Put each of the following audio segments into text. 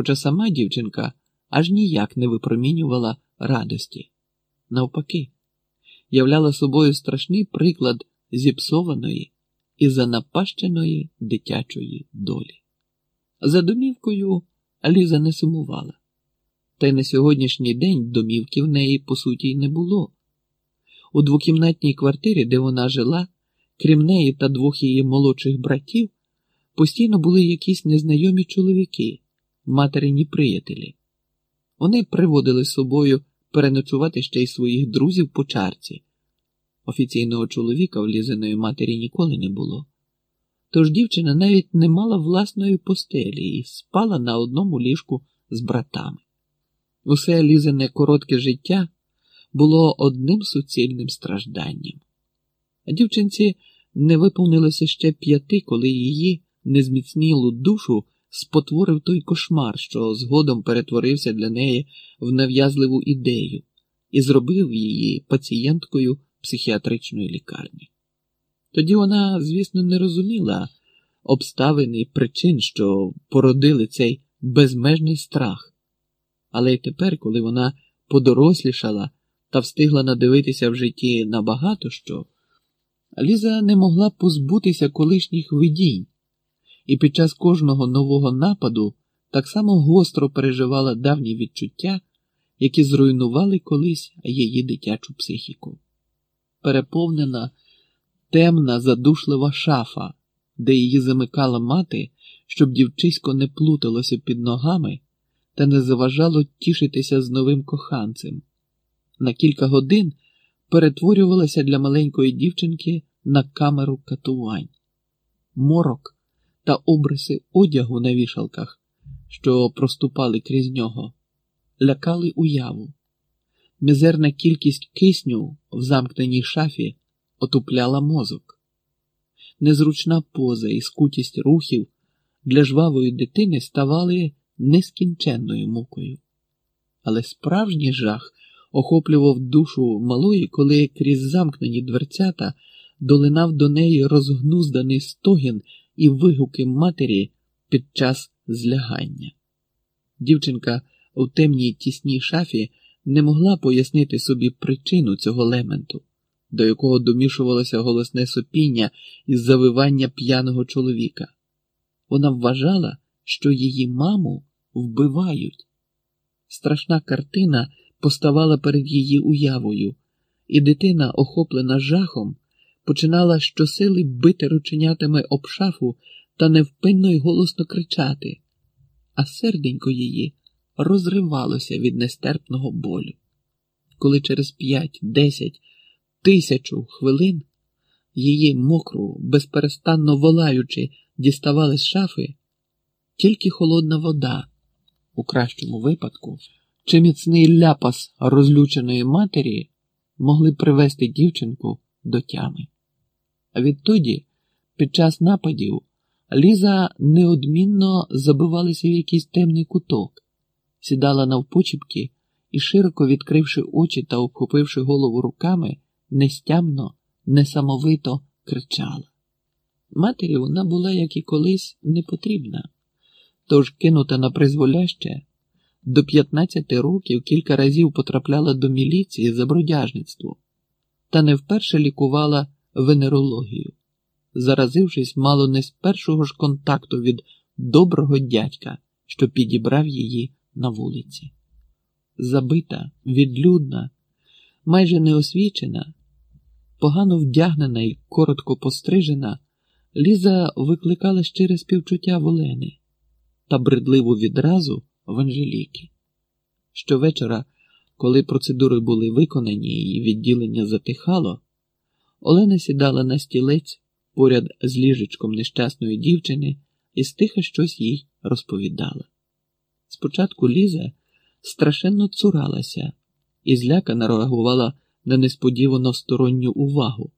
хоча сама дівчинка аж ніяк не випромінювала радості. Навпаки, являла собою страшний приклад зіпсованої і занапащеної дитячої долі. За домівкою Ліза не сумувала, та й на сьогоднішній день домівки в неї, по суті, й не було. У двокімнатній квартирі, де вона жила, крім неї та двох її молодших братів, постійно були якісь незнайомі чоловіки, материні приятелі. Вони приводили з собою переночувати ще й своїх друзів по чарці. Офіційного чоловіка в лізиної матері ніколи не було. Тож дівчина навіть не мала власної постелі і спала на одному ліжку з братами. Усе лізине коротке життя було одним суцільним стражданням. А дівчинці не виповнилося ще п'яти, коли її незміцнілу душу спотворив той кошмар, що згодом перетворився для неї в нав'язливу ідею і зробив її пацієнткою психіатричної лікарні. Тоді вона, звісно, не розуміла обставин і причин, що породили цей безмежний страх. Але й тепер, коли вона подорослішала та встигла надивитися в житті на багато що, Ліза не могла позбутися колишніх видінь, і під час кожного нового нападу так само гостро переживала давні відчуття, які зруйнували колись її дитячу психіку. Переповнена темна, задушлива шафа, де її замикала мати, щоб дівчисько не плуталося під ногами та не заважало тішитися з новим коханцем. На кілька годин перетворювалася для маленької дівчинки на камеру катувань, морок та обриси одягу на вішалках, що проступали крізь нього, лякали уяву. Мізерна кількість кисню в замкненій шафі отупляла мозок. Незручна поза і скутість рухів для жвавої дитини ставали нескінченною мукою. Але справжній жах охоплював душу малої, коли крізь замкнені дверцята долинав до неї розгнузданий стогін і вигуки матері під час злягання. Дівчинка у темній тісній шафі не могла пояснити собі причину цього лементу, до якого домішувалося голосне сопіння із завивання п'яного чоловіка. Вона вважала, що її маму вбивають. Страшна картина поставала перед її уявою, і дитина, охоплена жахом, починала щосили бити рученятами об шафу та невпинно й голосно кричати, а серденько її розривалося від нестерпного болю. Коли через п'ять, десять, тисячу хвилин її мокру, безперестанно волаючи, діставали з шафи, тільки холодна вода, у кращому випадку, чи міцний ляпас розлюченої матері могли привести дівчинку до тями. Відтоді, під час нападів, Ліза неодмінно забивалася в якийсь темний куток, сідала навпочіпки і, широко відкривши очі та обхопивши голову руками, нестямно, несамовито кричала. Матері вона була, як і колись, не потрібна, тож кинута на призволяще, до 15 років кілька разів потрапляла до міліції за бродяжництво та не вперше лікувала венерологію, заразившись мало не з першого ж контакту від доброго дядька, що підібрав її на вулиці. Забита, відлюдна, майже неосвічена, погано вдягнена і коротко пострижена, Ліза викликала щире співчуття в Олени та бредливу відразу в Анжеліки. Щовечора, коли процедури були виконані і відділення затихало, Олена сідала на стілець поряд з ліжечком нещасної дівчини і стиха щось їй розповідала. Спочатку Ліза страшенно цуралася і злякано реагувала на несподівано сторонню увагу,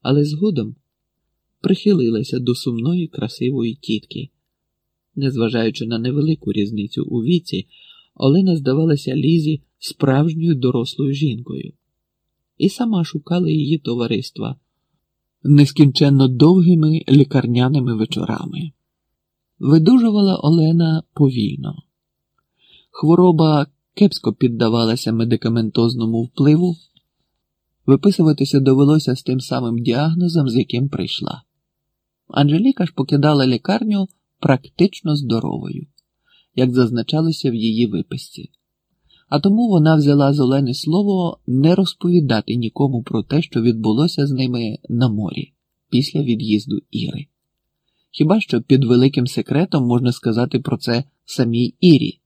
але згодом прихилилася до сумної красивої тітки. Незважаючи на невелику різницю у віці, Олена здавалася Лізі справжньою дорослою жінкою і сама шукала її товариства нескінченно довгими лікарняними вечорами. Видужувала Олена повільно, Хвороба кепсько піддавалася медикаментозному впливу, виписуватися довелося з тим самим діагнозом, з яким прийшла. Анжеліка ж покидала лікарню практично здоровою, як зазначалося в її виписці. А тому вона взяла з Олени слово не розповідати нікому про те, що відбулося з ними на морі після від'їзду Іри. Хіба що під великим секретом можна сказати про це самій Ірі,